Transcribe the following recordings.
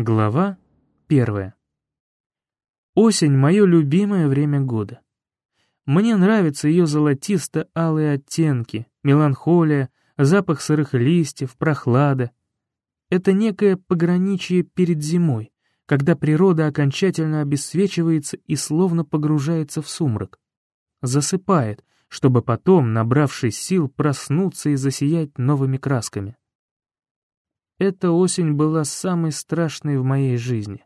Глава первая. Осень — мое любимое время года. Мне нравятся ее золотисто-алые оттенки, меланхолия, запах сырых листьев, прохлада. Это некое пограничье перед зимой, когда природа окончательно обесцвечивается и словно погружается в сумрак. Засыпает, чтобы потом, набравшись сил, проснуться и засиять новыми красками. Эта осень была самой страшной в моей жизни.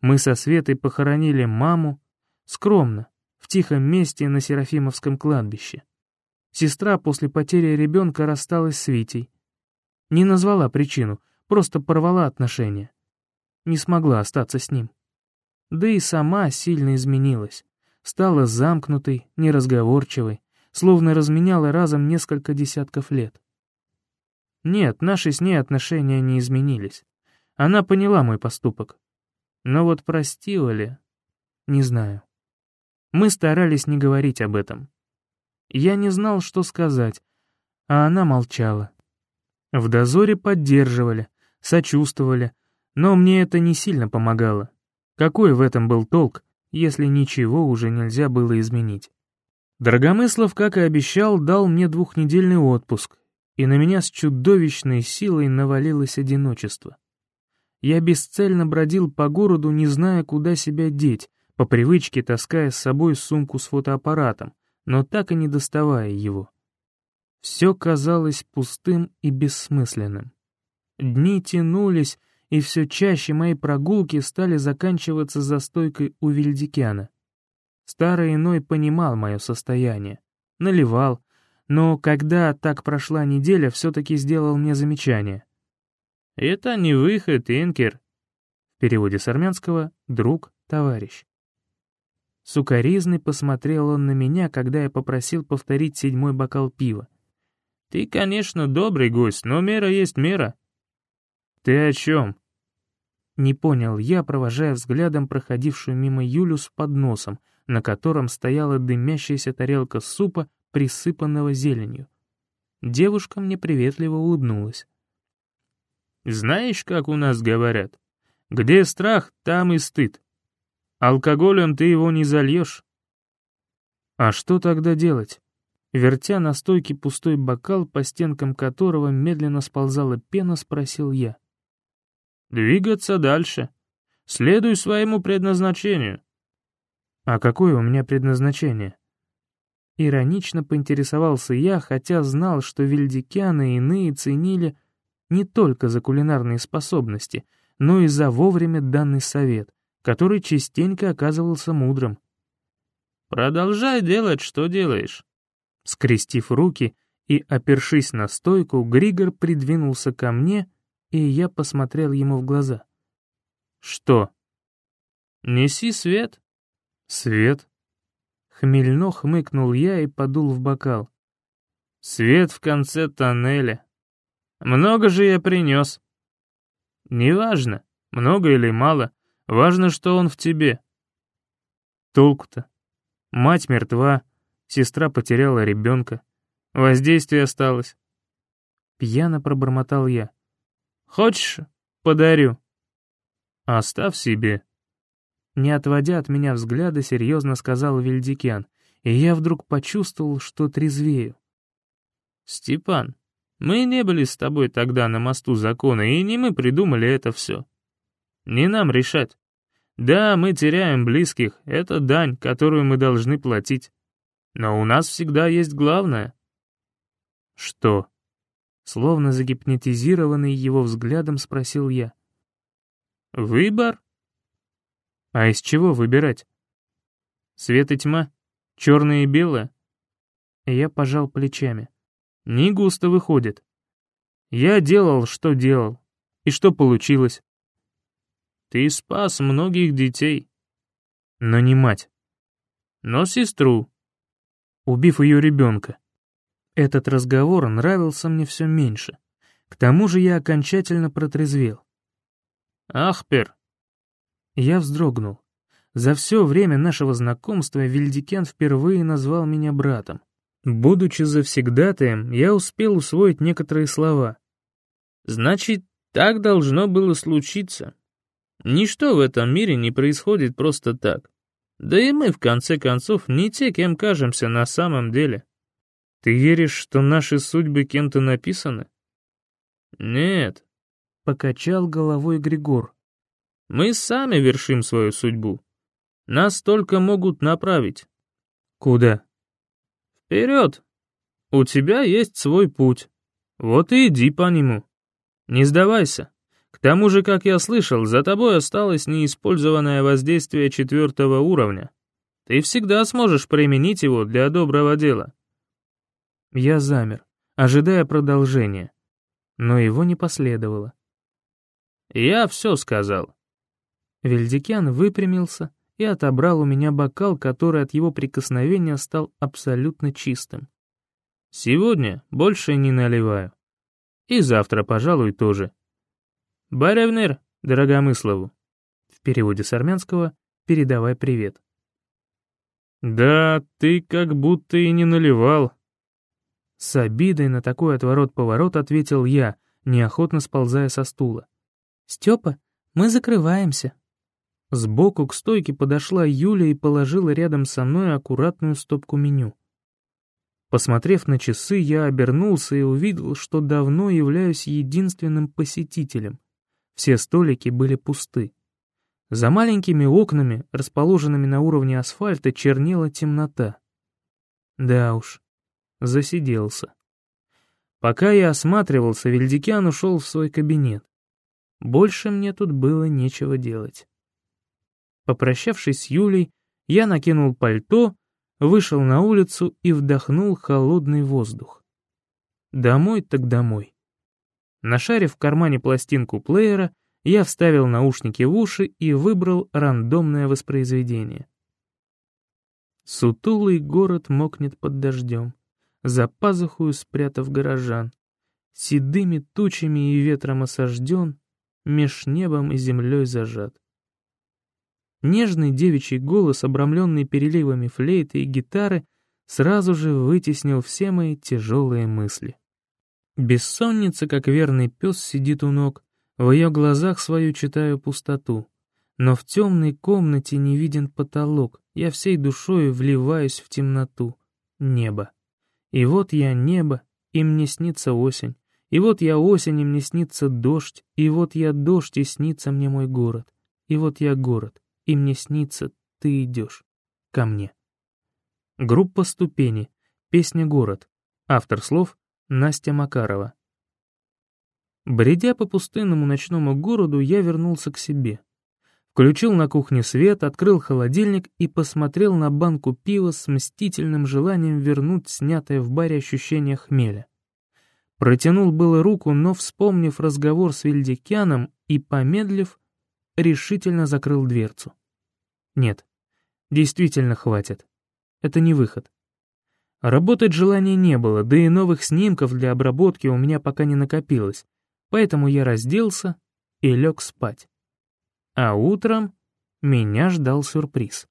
Мы со Светой похоронили маму, скромно, в тихом месте на Серафимовском кладбище. Сестра после потери ребенка рассталась с Витей. Не назвала причину, просто порвала отношения. Не смогла остаться с ним. Да и сама сильно изменилась. Стала замкнутой, неразговорчивой, словно разменяла разом несколько десятков лет. Нет, наши с ней отношения не изменились. Она поняла мой поступок. Но вот простила ли? Не знаю. Мы старались не говорить об этом. Я не знал, что сказать, а она молчала. В дозоре поддерживали, сочувствовали, но мне это не сильно помогало. Какой в этом был толк, если ничего уже нельзя было изменить? Драгомыслов, как и обещал, дал мне двухнедельный отпуск, и на меня с чудовищной силой навалилось одиночество. Я бесцельно бродил по городу, не зная, куда себя деть, по привычке таская с собой сумку с фотоаппаратом, но так и не доставая его. Все казалось пустым и бессмысленным. Дни тянулись, и все чаще мои прогулки стали заканчиваться застойкой у Вильдикяна. Старый иной понимал мое состояние, наливал, но когда так прошла неделя, все-таки сделал мне замечание. «Это не выход, Инкер», в переводе с армянского «друг, товарищ». Сукаризный посмотрел он на меня, когда я попросил повторить седьмой бокал пива. «Ты, конечно, добрый гость, но мера есть мера». «Ты о чем?» Не понял я, провожая взглядом проходившую мимо Юлю с подносом, на котором стояла дымящаяся тарелка супа присыпанного зеленью. Девушка мне приветливо улыбнулась. «Знаешь, как у нас говорят? Где страх, там и стыд. Алкоголем ты его не зальешь». «А что тогда делать?» Вертя на стойке пустой бокал, по стенкам которого медленно сползала пена, спросил я. «Двигаться дальше. Следуй своему предназначению». «А какое у меня предназначение?» Иронично поинтересовался я, хотя знал, что вильдикяны и иные ценили не только за кулинарные способности, но и за вовремя данный совет, который частенько оказывался мудрым. «Продолжай делать, что делаешь». Скрестив руки и опершись на стойку, Григор придвинулся ко мне, и я посмотрел ему в глаза. «Что?» «Неси свет». «Свет?» Хмельно хмыкнул я и подул в бокал. Свет в конце тоннеля. Много же я принес. Неважно, много или мало, важно, что он в тебе. Толку-то? Мать мертва, сестра потеряла ребенка. Воздействие осталось. Пьяно пробормотал я. Хочешь, подарю? Оставь себе. Не отводя от меня взгляда, серьезно сказал Вильдикян, и я вдруг почувствовал, что трезвею. «Степан, мы не были с тобой тогда на мосту закона, и не мы придумали это все. Не нам решать. Да, мы теряем близких, это дань, которую мы должны платить. Но у нас всегда есть главное». «Что?» Словно загипнотизированный его взглядом спросил я. «Выбор?» А из чего выбирать? Свет и тьма? Черное и белое? я пожал плечами. Не густо выходит. Я делал, что делал. И что получилось? Ты спас многих детей. Но не мать. Но сестру. Убив ее ребенка. Этот разговор нравился мне все меньше. К тому же я окончательно протрезвел. «Ахпер, я вздрогнул. За все время нашего знакомства Вильдикен впервые назвал меня братом. Будучи завсегдатаем, я успел усвоить некоторые слова. «Значит, так должно было случиться. Ничто в этом мире не происходит просто так. Да и мы, в конце концов, не те, кем кажемся на самом деле. Ты веришь, что наши судьбы кем-то написаны? Нет, — покачал головой Григор. Мы сами вершим свою судьбу. Нас только могут направить. Куда? Вперед. У тебя есть свой путь. Вот и иди по нему. Не сдавайся. К тому же, как я слышал, за тобой осталось неиспользованное воздействие четвертого уровня. Ты всегда сможешь применить его для доброго дела. Я замер, ожидая продолжения, но его не последовало. «Я все сказал». Вельдикян выпрямился и отобрал у меня бокал, который от его прикосновения стал абсолютно чистым. «Сегодня больше не наливаю. И завтра, пожалуй, тоже. «Баревнер, Дорогомыслову». В переводе с армянского «передавай привет». «Да, ты как будто и не наливал». С обидой на такой отворот-поворот ответил я, неохотно сползая со стула. «Степа, мы закрываемся». Сбоку к стойке подошла Юля и положила рядом со мной аккуратную стопку меню. Посмотрев на часы, я обернулся и увидел, что давно являюсь единственным посетителем. Все столики были пусты. За маленькими окнами, расположенными на уровне асфальта, чернела темнота. Да уж, засиделся. Пока я осматривался, Вильдикян ушел в свой кабинет. Больше мне тут было нечего делать. Попрощавшись с Юлей, я накинул пальто, вышел на улицу и вдохнул холодный воздух. Домой так домой. Нашарив в кармане пластинку плеера, я вставил наушники в уши и выбрал рандомное воспроизведение. Сутулый город мокнет под дождем, за пазухую спрятав горожан, седыми тучами и ветром осажден, меж небом и землей зажат. Нежный девичий голос, обрамленный переливами флейты и гитары, сразу же вытеснил все мои тяжелые мысли. Бессонница, как верный пес, сидит у ног, в ее глазах свою читаю пустоту. Но в темной комнате не виден потолок, я всей душой вливаюсь в темноту. Небо. И вот я небо, и мне снится осень. И вот я осень, и мне снится дождь. И вот я дождь, и снится мне мой город. И вот я город, и мне снится, ты идешь ко мне. Группа «Ступени», песня «Город», автор слов Настя Макарова. Бредя по пустынному ночному городу, я вернулся к себе. Включил на кухне свет, открыл холодильник и посмотрел на банку пива с мстительным желанием вернуть снятое в баре ощущение хмеля. Протянул было руку, но, вспомнив разговор с Вильдикяном и помедлив, решительно закрыл дверцу. Нет, действительно хватит. Это не выход. Работать желания не было, да и новых снимков для обработки у меня пока не накопилось, поэтому я разделся и лег спать. А утром меня ждал сюрприз.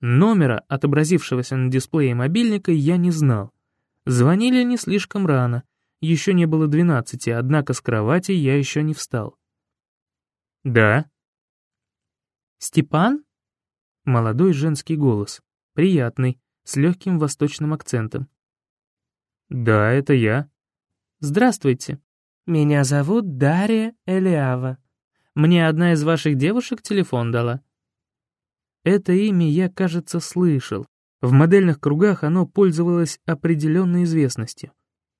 Номера, отобразившегося на дисплее мобильника, я не знал. Звонили не слишком рано, еще не было двенадцати, однако с кровати я еще не встал. «Да». «Степан?» Молодой женский голос, приятный, с легким восточным акцентом. «Да, это я». «Здравствуйте. Меня зовут Дарья Элиава. Мне одна из ваших девушек телефон дала». Это имя я, кажется, слышал. В модельных кругах оно пользовалось определенной известностью.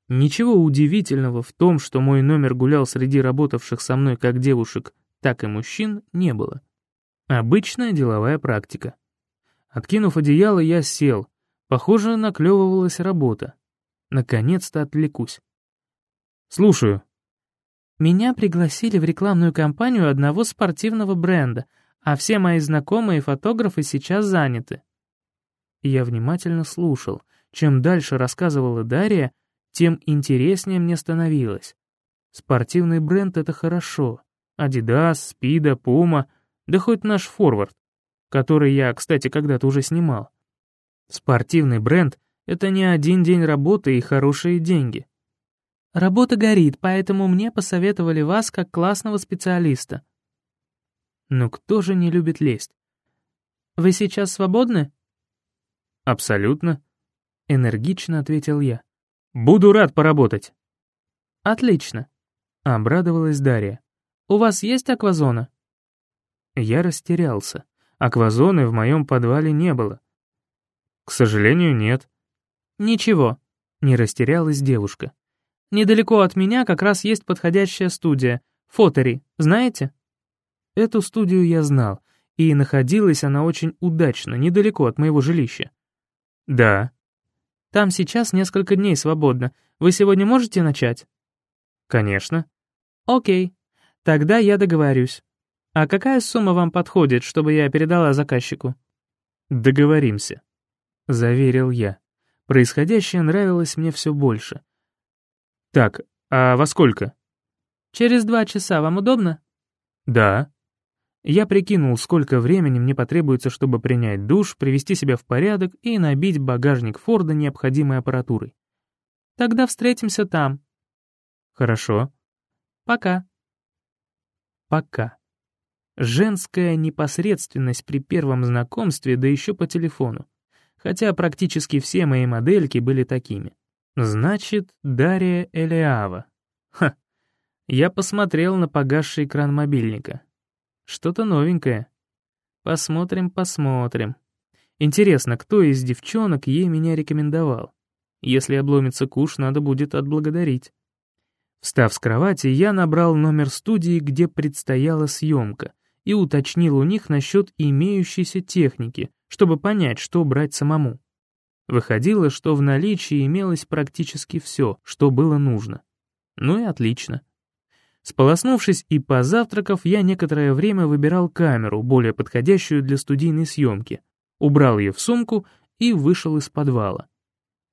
Ничего удивительного в том, что мой номер гулял среди работавших со мной как девушек, так и мужчин, не было. Обычная деловая практика. Откинув одеяло, я сел. Похоже, наклевывалась работа. Наконец-то отвлекусь. «Слушаю». «Меня пригласили в рекламную кампанию одного спортивного бренда, а все мои знакомые фотографы сейчас заняты». Я внимательно слушал. Чем дальше рассказывала Дарья, тем интереснее мне становилось. Спортивный бренд — это хорошо. Adidas, Спида, Puma, да хоть наш форвард который я, кстати, когда-то уже снимал. Спортивный бренд — это не один день работы и хорошие деньги. Работа горит, поэтому мне посоветовали вас как классного специалиста. Но кто же не любит лезть? «Вы сейчас свободны?» «Абсолютно», — энергично ответил я. «Буду рад поработать». «Отлично», — обрадовалась Дарья. «У вас есть аквазона?» Я растерялся. Аквазоны в моем подвале не было. «К сожалению, нет». «Ничего», — не растерялась девушка. «Недалеко от меня как раз есть подходящая студия. Фотори, знаете?» Эту студию я знал, и находилась она очень удачно, недалеко от моего жилища. «Да». «Там сейчас несколько дней свободно. Вы сегодня можете начать?» «Конечно». «Окей. Тогда я договорюсь. А какая сумма вам подходит, чтобы я передала заказчику?» «Договоримся», — заверил я. Происходящее нравилось мне все больше. «Так, а во сколько?» «Через два часа. Вам удобно?» «Да». Я прикинул, сколько времени мне потребуется, чтобы принять душ, привести себя в порядок и набить багажник Форда необходимой аппаратурой. «Тогда встретимся там». «Хорошо». «Пока». «Пока». Женская непосредственность при первом знакомстве, да еще по телефону. Хотя практически все мои модельки были такими. Значит, Дарья Элиава. Ха. Я посмотрел на погасший экран мобильника. Что-то новенькое. Посмотрим, посмотрим. Интересно, кто из девчонок ей меня рекомендовал? Если обломится куш, надо будет отблагодарить. Встав с кровати, я набрал номер студии, где предстояла съемка, и уточнил у них насчет имеющейся техники, чтобы понять, что брать самому. Выходило, что в наличии имелось практически все, что было нужно. Ну и отлично. Сполоснувшись и позавтракав, я некоторое время выбирал камеру, более подходящую для студийной съемки, убрал ее в сумку и вышел из подвала.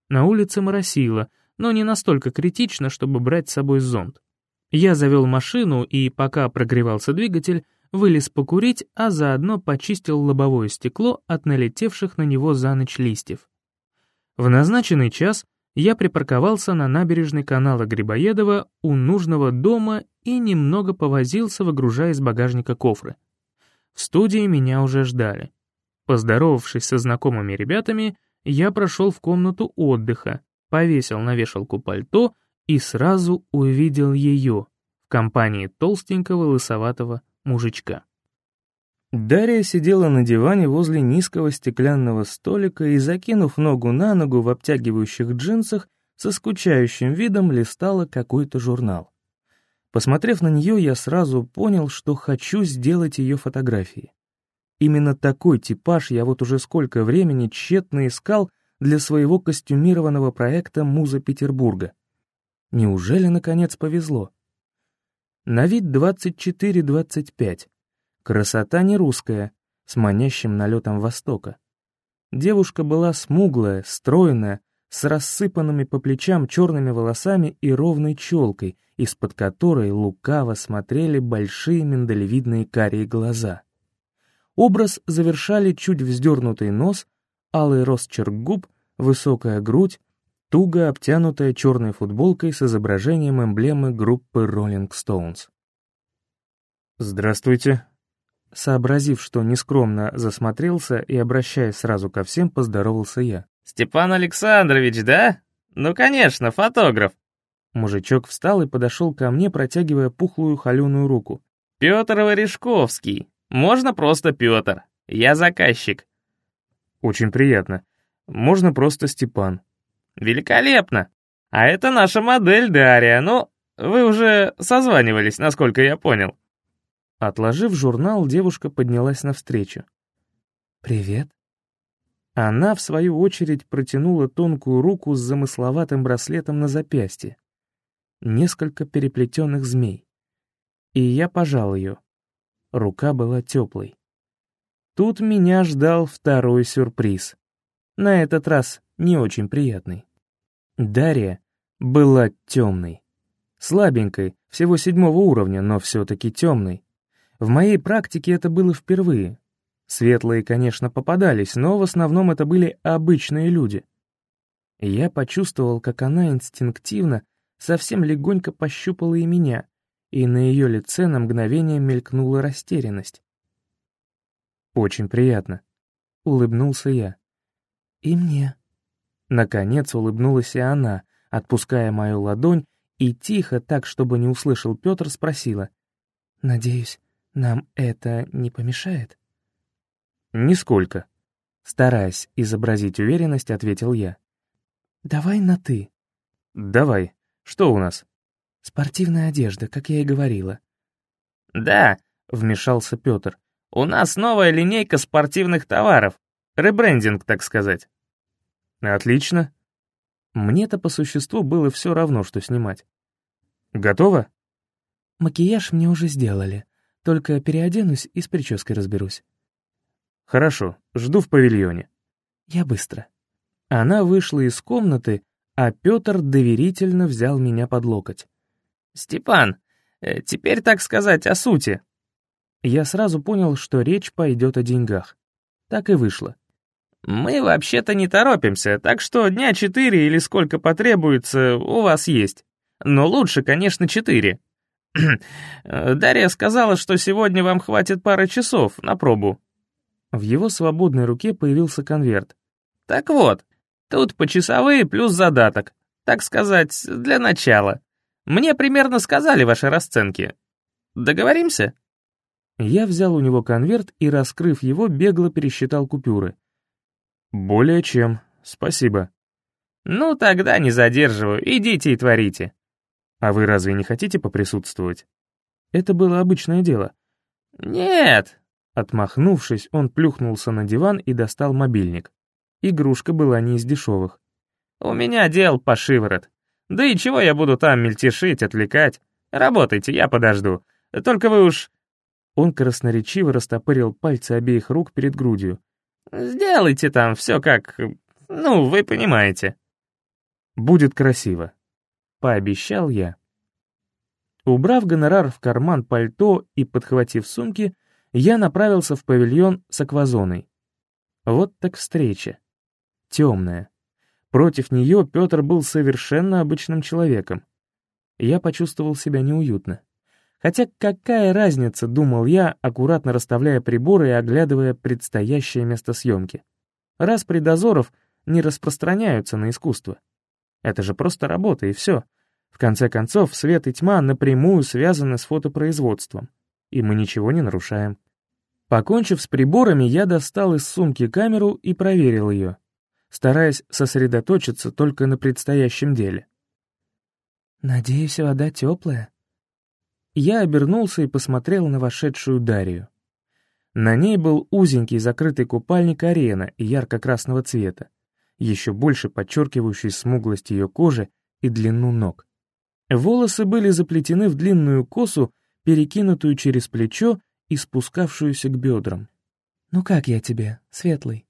На улице моросило, но не настолько критично, чтобы брать с собой зонт. Я завел машину и, пока прогревался двигатель, вылез покурить, а заодно почистил лобовое стекло от налетевших на него за ночь листьев. В назначенный час я припарковался на набережной канала Грибоедова у нужного дома и немного повозился, выгружая из багажника кофры. В студии меня уже ждали. Поздоровавшись со знакомыми ребятами, я прошел в комнату отдыха, повесил на вешалку пальто и сразу увидел ее в компании толстенького лысоватого мужичка. Дарья сидела на диване возле низкого стеклянного столика и, закинув ногу на ногу в обтягивающих джинсах, со скучающим видом листала какой-то журнал. Посмотрев на нее, я сразу понял, что хочу сделать ее фотографии. Именно такой типаж я вот уже сколько времени тщетно искал для своего костюмированного проекта «Муза Петербурга». Неужели, наконец, повезло? На вид 24-25. Красота не русская, с манящим налетом Востока. Девушка была смуглая, стройная, с рассыпанными по плечам черными волосами и ровной челкой, из-под которой лукаво смотрели большие миндалевидные карие глаза. Образ завершали чуть вздернутый нос, алый росчерк губ, высокая грудь, туго обтянутая черной футболкой с изображением эмблемы группы Rolling Stones. «Здравствуйте», Сообразив, что нескромно засмотрелся и, обращаясь сразу ко всем, поздоровался я. «Степан Александрович, да? Ну, конечно, фотограф!» Мужичок встал и подошел ко мне, протягивая пухлую холеную руку. «Петр Ворешковский. Можно просто Петр. Я заказчик». «Очень приятно. Можно просто Степан». «Великолепно. А это наша модель Дарья. Ну, вы уже созванивались, насколько я понял». Отложив журнал, девушка поднялась навстречу. «Привет». Она, в свою очередь, протянула тонкую руку с замысловатым браслетом на запястье. Несколько переплетенных змей. И я пожал ее. Рука была теплой. Тут меня ждал второй сюрприз. На этот раз не очень приятный. Дарья была темной. Слабенькой, всего седьмого уровня, но все-таки темной. В моей практике это было впервые. Светлые, конечно, попадались, но в основном это были обычные люди. Я почувствовал, как она инстинктивно, совсем легонько пощупала и меня, и на ее лице на мгновение мелькнула растерянность. «Очень приятно», — улыбнулся я. «И мне». Наконец улыбнулась и она, отпуская мою ладонь, и тихо, так, чтобы не услышал Петр, спросила. «Надеюсь, нам это не помешает?» «Нисколько», — стараясь изобразить уверенность, ответил я. «Давай на «ты». «Давай. Что у нас?» «Спортивная одежда, как я и говорила». «Да», — вмешался Петр. «У нас новая линейка спортивных товаров. Ребрендинг, так сказать». «Отлично». Мне-то по существу было все равно, что снимать. «Готово?» «Макияж мне уже сделали. Только переоденусь и с прической разберусь». «Хорошо, жду в павильоне». «Я быстро». Она вышла из комнаты, а Петр доверительно взял меня под локоть. «Степан, э, теперь, так сказать, о сути». Я сразу понял, что речь пойдет о деньгах. Так и вышло. «Мы вообще-то не торопимся, так что дня четыре или сколько потребуется у вас есть. Но лучше, конечно, четыре. Дарья сказала, что сегодня вам хватит пары часов на пробу». В его свободной руке появился конверт. «Так вот, тут почасовые плюс задаток, так сказать, для начала. Мне примерно сказали ваши расценки. Договоримся?» Я взял у него конверт и, раскрыв его, бегло пересчитал купюры. «Более чем, спасибо». «Ну, тогда не задерживаю, идите и творите». «А вы разве не хотите поприсутствовать?» Это было обычное дело. «Нет!» Отмахнувшись, он плюхнулся на диван и достал мобильник. Игрушка была не из дешевых. «У меня дел по шиворот. Да и чего я буду там мельтешить, отвлекать? Работайте, я подожду. Только вы уж...» Он красноречиво растопырил пальцы обеих рук перед грудью. «Сделайте там все как... Ну, вы понимаете». «Будет красиво», — пообещал я. Убрав гонорар в карман пальто и подхватив сумки, я направился в павильон с аквазоной. Вот так встреча. Темная. Против нее Петр был совершенно обычным человеком. Я почувствовал себя неуютно. Хотя какая разница, думал я, аккуратно расставляя приборы и оглядывая предстоящее место съемки. Раз при дозоров не распространяются на искусство. Это же просто работа, и все. В конце концов, свет и тьма напрямую связаны с фотопроизводством, и мы ничего не нарушаем. Покончив с приборами, я достал из сумки камеру и проверил ее, стараясь сосредоточиться только на предстоящем деле. «Надеюсь, вода теплая?» Я обернулся и посмотрел на вошедшую Дарью. На ней был узенький закрытый купальник арена ярко-красного цвета, еще больше подчеркивающий смуглость ее кожи и длину ног. Волосы были заплетены в длинную косу, перекинутую через плечо и спускавшуюся к бедрам. «Ну как я тебе, светлый?»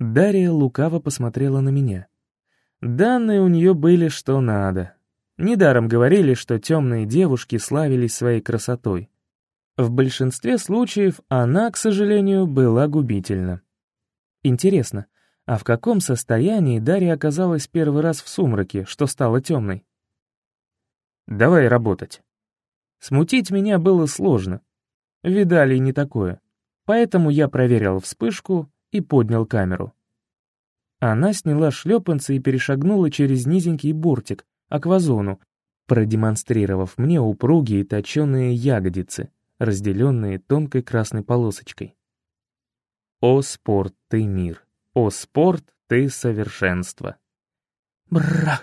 Дарья лукаво посмотрела на меня. Данные у нее были что надо, Недаром говорили, что темные девушки славились своей красотой. В большинстве случаев она, к сожалению, была губительна. Интересно, а в каком состоянии Дарья оказалась первый раз в сумраке, что стала темной? Давай работать. Смутить меня было сложно. Видали не такое. Поэтому я проверил вспышку и поднял камеру. Она сняла шлепанцы и перешагнула через низенький бортик, аквазону, продемонстрировав мне упругие точеные ягодицы, разделенные тонкой красной полосочкой. «О, спорт, ты мир! О, спорт, ты совершенство!» Бра!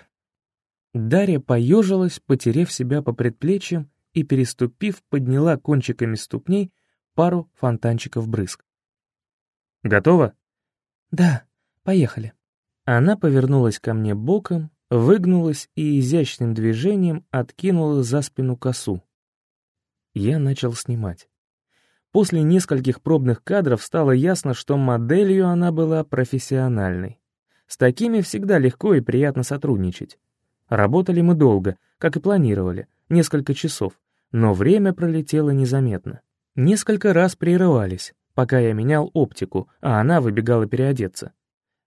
Дарья поежилась, потерев себя по предплечьям и, переступив, подняла кончиками ступней пару фонтанчиков брызг. «Готово?» «Да, поехали». Она повернулась ко мне боком, выгнулась и изящным движением откинула за спину косу. Я начал снимать. После нескольких пробных кадров стало ясно, что моделью она была профессиональной. С такими всегда легко и приятно сотрудничать. Работали мы долго, как и планировали, несколько часов, но время пролетело незаметно. Несколько раз прерывались, пока я менял оптику, а она выбегала переодеться.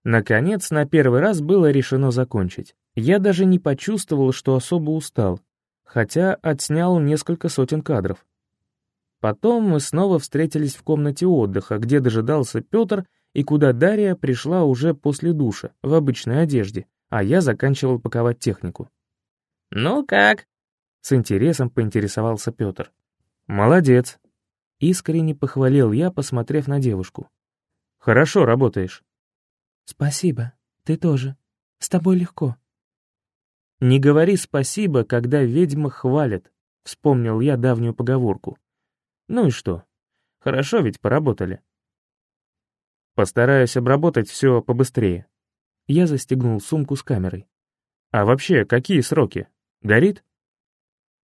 Наконец, на первый раз было решено закончить. Я даже не почувствовал, что особо устал, хотя отснял несколько сотен кадров. Потом мы снова встретились в комнате отдыха, где дожидался Петр и куда Дарья пришла уже после душа, в обычной одежде, а я заканчивал паковать технику. «Ну как?» — с интересом поинтересовался Петр. «Молодец!» — искренне похвалил я, посмотрев на девушку. «Хорошо работаешь». «Спасибо, ты тоже. С тобой легко». «Не говори спасибо, когда ведьма хвалит», — вспомнил я давнюю поговорку. «Ну и что? Хорошо ведь поработали». Постараюсь обработать все побыстрее. Я застегнул сумку с камерой. А вообще, какие сроки? Горит?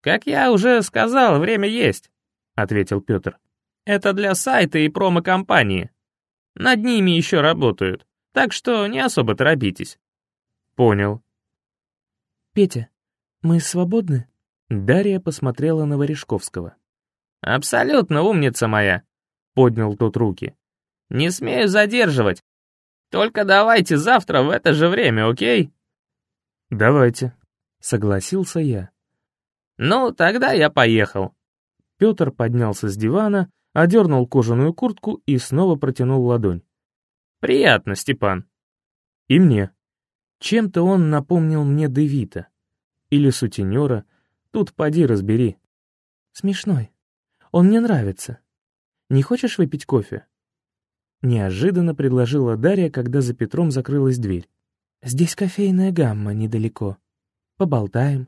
Как я уже сказал, время есть, ответил Петр. Это для сайта и промо-компании. Над ними еще работают, так что не особо торопитесь. Понял. Петя, мы свободны? Дарья посмотрела на Варежковского. «Абсолютно умница моя», — поднял тот руки. Не смею задерживать. Только давайте завтра в это же время, окей?» «Давайте», — согласился я. «Ну, тогда я поехал». Петр поднялся с дивана, одернул кожаную куртку и снова протянул ладонь. «Приятно, Степан». «И мне. Чем-то он напомнил мне Девита. Или сутенера. Тут поди разбери». «Смешной. Он мне нравится. Не хочешь выпить кофе?» Неожиданно предложила Дарья, когда за Петром закрылась дверь. «Здесь кофейная гамма недалеко. Поболтаем».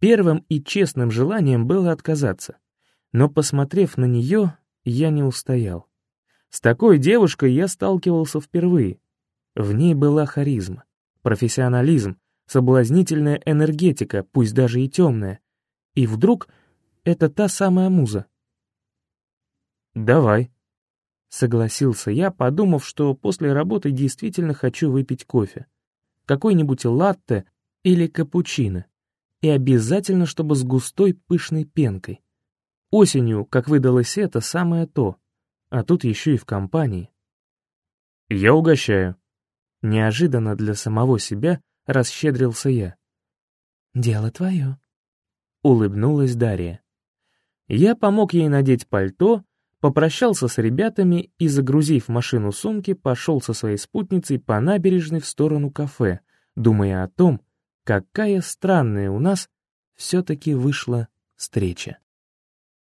Первым и честным желанием было отказаться. Но, посмотрев на нее, я не устоял. С такой девушкой я сталкивался впервые. В ней была харизма, профессионализм, соблазнительная энергетика, пусть даже и темная. И вдруг это та самая муза. «Давай», Согласился я, подумав, что после работы действительно хочу выпить кофе. Какой-нибудь латте или капучино. И обязательно, чтобы с густой пышной пенкой. Осенью, как выдалось это, самое то. А тут еще и в компании. Я угощаю. Неожиданно для самого себя расщедрился я. «Дело твое», — улыбнулась Дарья. Я помог ей надеть пальто, попрощался с ребятами и, загрузив машину сумки, пошел со своей спутницей по набережной в сторону кафе, думая о том, какая странная у нас все-таки вышла встреча.